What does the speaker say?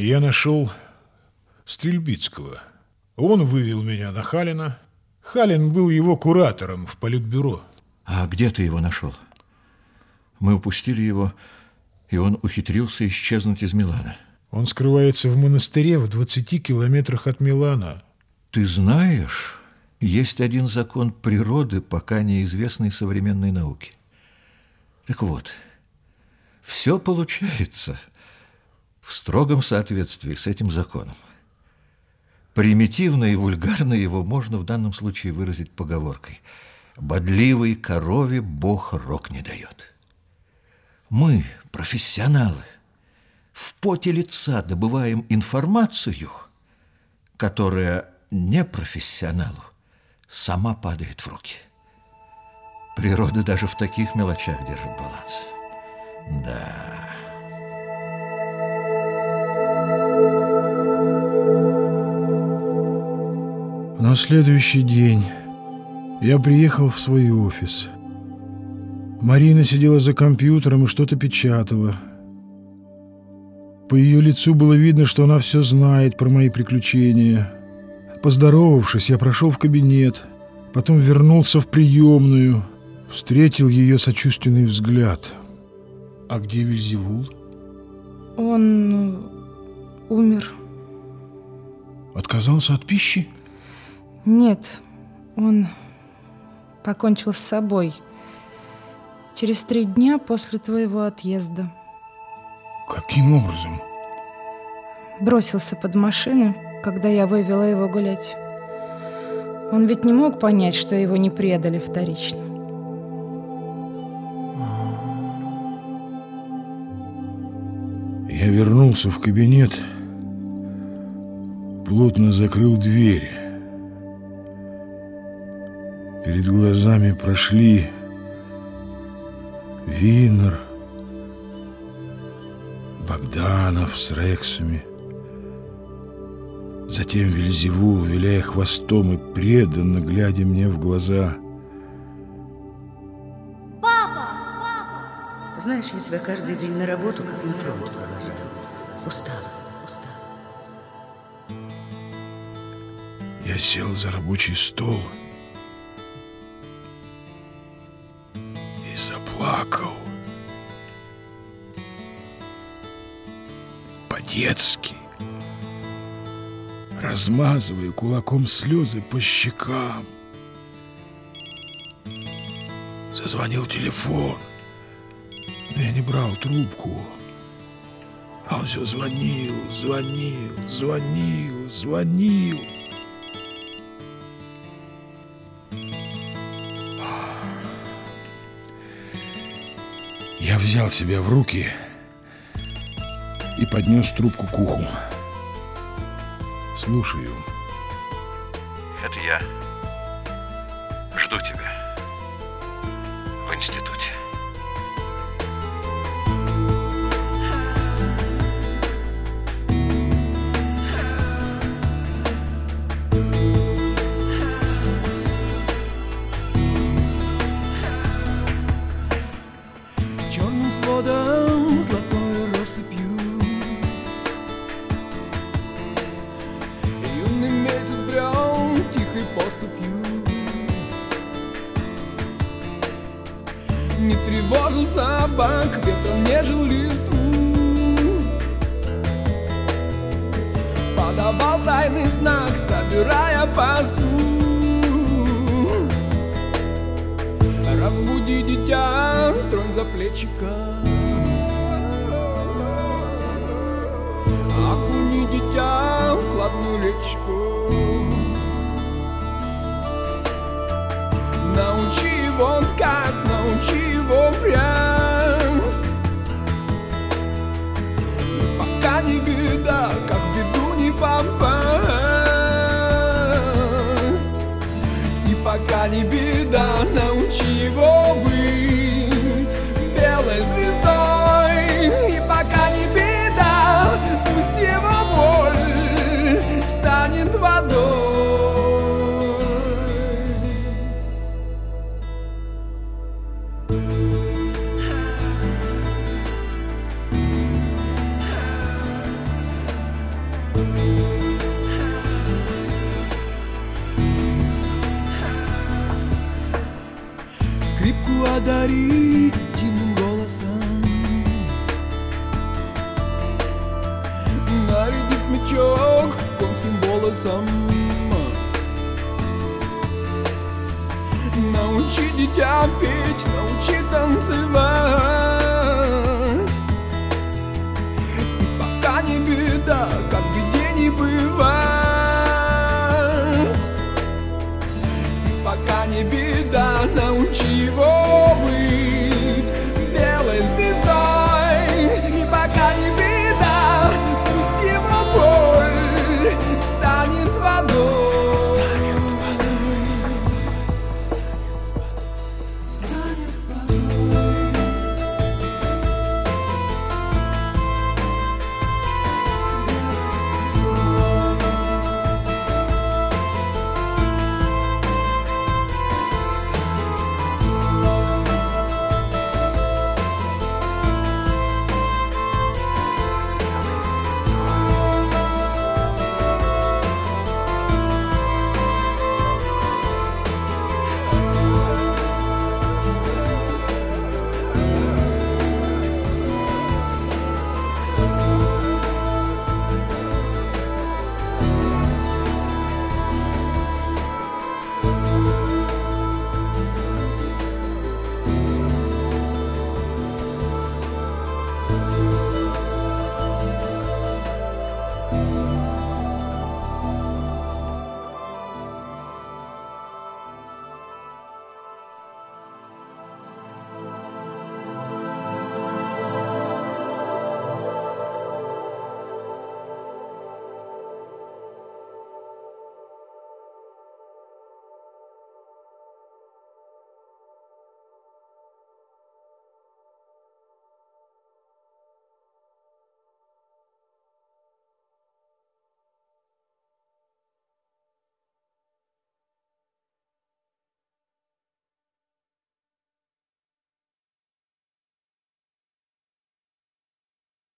Я нашел Стрельбицкого. Он вывел меня на Халина. Халин был его куратором в политбюро. А где ты его нашел? Мы упустили его, и он ухитрился исчезнуть из Милана. Он скрывается в монастыре в 20 километрах от Милана. Ты знаешь, есть один закон природы, пока неизвестный современной науке. Так вот, все получается в строгом соответствии с этим законом. Примитивно и вульгарно его можно в данном случае выразить поговоркой «Бодливой корове Бог рог не дает». Мы, профессионалы, в поте лица добываем информацию, которая непрофессионалу сама падает в руки. Природа даже в таких мелочах держит баланс. Да. На следующий день я приехал в свой офис. Марина сидела за компьютером и что-то печатала. По ее лицу было видно, что она все знает про мои приключения. Поздоровавшись, я прошел в кабинет, потом вернулся в приемную, встретил ее сочувственный взгляд. «А где Вильзевул?» Он э, умер. Отказался от пищи? Нет, он покончил с собой через три дня после твоего отъезда. Каким образом? Бросился под машину, когда я вывела его гулять. Он ведь не мог понять, что его не предали вторично. Я вернулся в кабинет, плотно закрыл дверь. Перед глазами прошли Винер, Богданов с Рексами, затем Вильзевул, виляя хвостом и преданно глядя мне в глаза. Папа! Папа! Знаешь, я тебя каждый день на работу, как на фронт провожаю. Устала, устала. Я сел за рабочий стол и заплакал. По-детски. Размазывая кулаком слезы по щекам. Зазвонил телефон. Но я не брал трубку. А он все звонил, звонил, звонил, звонил. Взял себя в руки и поднес трубку к уху. Слушаю. Это я. Жду тебя. В институте. Собак, ветром нежил листву Подавал тайный знак, собирая пасту. Разбуди дитя, тронь за плечика. Окуни дитя в кладную речку. Научи его беду не попасть И пока не беда, научи Скрипку одарить тихим голосом. Наряди смычок конским волосом Научи дитя петь, научи танцевать. И пока не беда, как беде не Sua carne e vida não te vou.